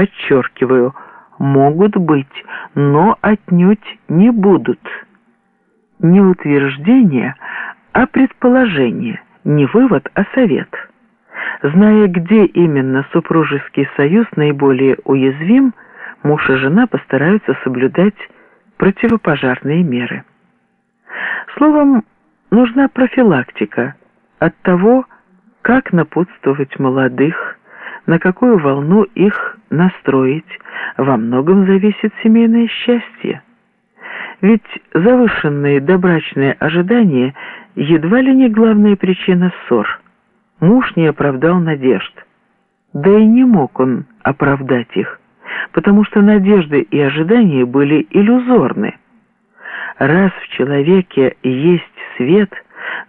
подчеркиваю, могут быть, но отнюдь не будут. Не утверждение, а предположение, не вывод, а совет. Зная, где именно супружеский союз наиболее уязвим, муж и жена постараются соблюдать противопожарные меры. Словом, нужна профилактика от того, как напутствовать молодых, на какую волну их настроить, во многом зависит семейное счастье. Ведь завышенные добрачные ожидания едва ли не главная причина ссор. Муж не оправдал надежд. Да и не мог он оправдать их, потому что надежды и ожидания были иллюзорны. Раз в человеке есть свет,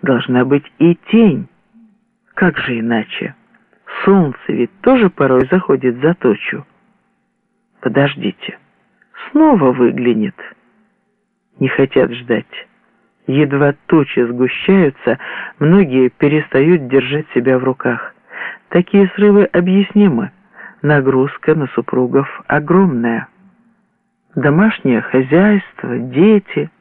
должна быть и тень. Как же иначе? Солнце ведь тоже порой заходит за тучу. Подождите, снова выглянет. Не хотят ждать. Едва тучи сгущаются, многие перестают держать себя в руках. Такие срывы объяснимы. Нагрузка на супругов огромная. Домашнее хозяйство, дети.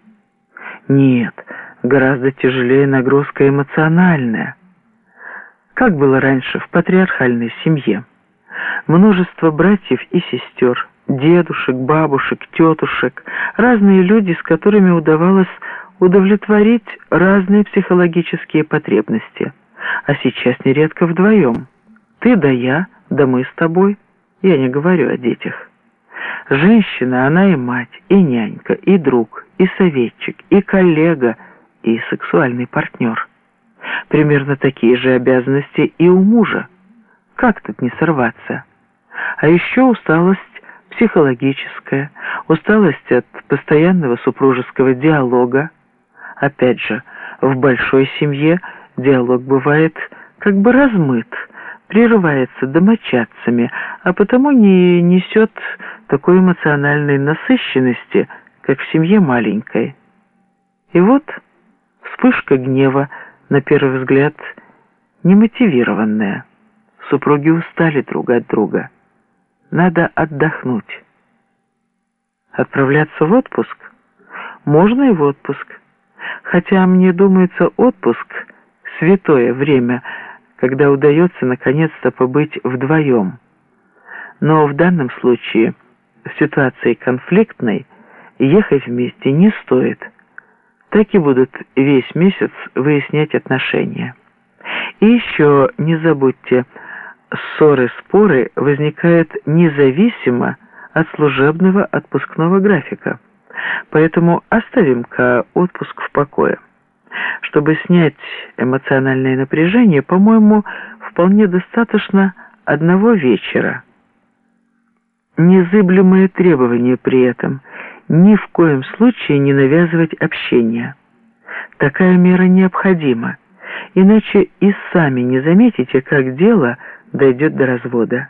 Нет, гораздо тяжелее нагрузка эмоциональная. Как было раньше в патриархальной семье. Множество братьев и сестер, дедушек, бабушек, тетушек, разные люди, с которыми удавалось удовлетворить разные психологические потребности. А сейчас нередко вдвоем. Ты да я, да мы с тобой. Я не говорю о детях. Женщина, она и мать, и нянька, и друг, и советчик, и коллега, и сексуальный партнер. Примерно такие же обязанности и у мужа. Как тут не сорваться? А еще усталость психологическая, усталость от постоянного супружеского диалога, Опять же, в большой семье диалог бывает как бы размыт, прерывается домочадцами, а потому не несет такой эмоциональной насыщенности, как в семье маленькой. И вот вспышка гнева, на первый взгляд, немотивированная. Супруги устали друг от друга. Надо отдохнуть. Отправляться в отпуск? Можно и в отпуск хотя мне думается отпуск — святое время, когда удается наконец-то побыть вдвоем. Но в данном случае, в ситуации конфликтной, ехать вместе не стоит. Так и будут весь месяц выяснять отношения. И еще не забудьте, ссоры-споры возникают независимо от служебного отпускного графика. Поэтому оставим-ка отпуск в покое. Чтобы снять эмоциональное напряжение, по-моему, вполне достаточно одного вечера. Незыблемое требование при этом – ни в коем случае не навязывать общение. Такая мера необходима, иначе и сами не заметите, как дело дойдет до развода.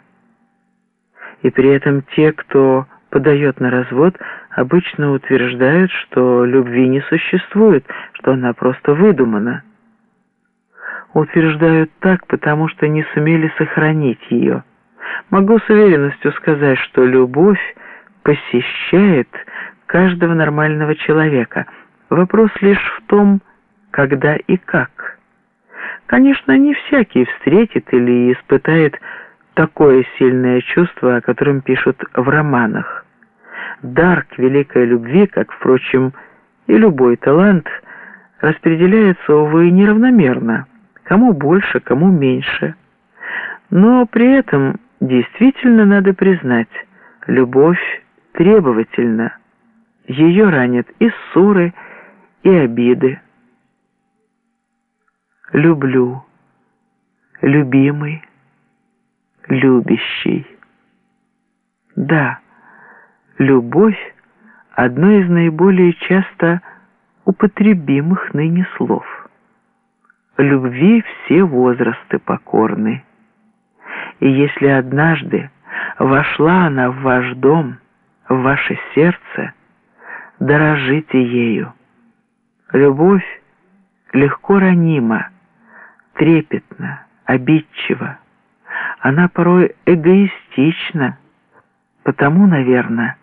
И при этом те, кто подает на развод, обычно утверждают, что любви не существует, что она просто выдумана. Утверждают так, потому что не сумели сохранить ее. Могу с уверенностью сказать, что любовь посещает каждого нормального человека. Вопрос лишь в том, когда и как. Конечно, не всякий встретит или испытает такое сильное чувство, о котором пишут в романах. Дар к великой любви, как, впрочем, и любой талант, распределяется, увы, неравномерно, кому больше, кому меньше. Но при этом действительно надо признать, любовь требовательна. Ее ранят и ссоры, и обиды. Люблю, любимый, любящий. Да, любовь – одно из наиболее часто употребимых ныне слов. Любви все возрасты покорны. И если однажды вошла она в ваш дом, в ваше сердце, дорожите ею. Любовь легко ранима, трепетна, обидчива. Она порой эгоистична, Потому, наверное,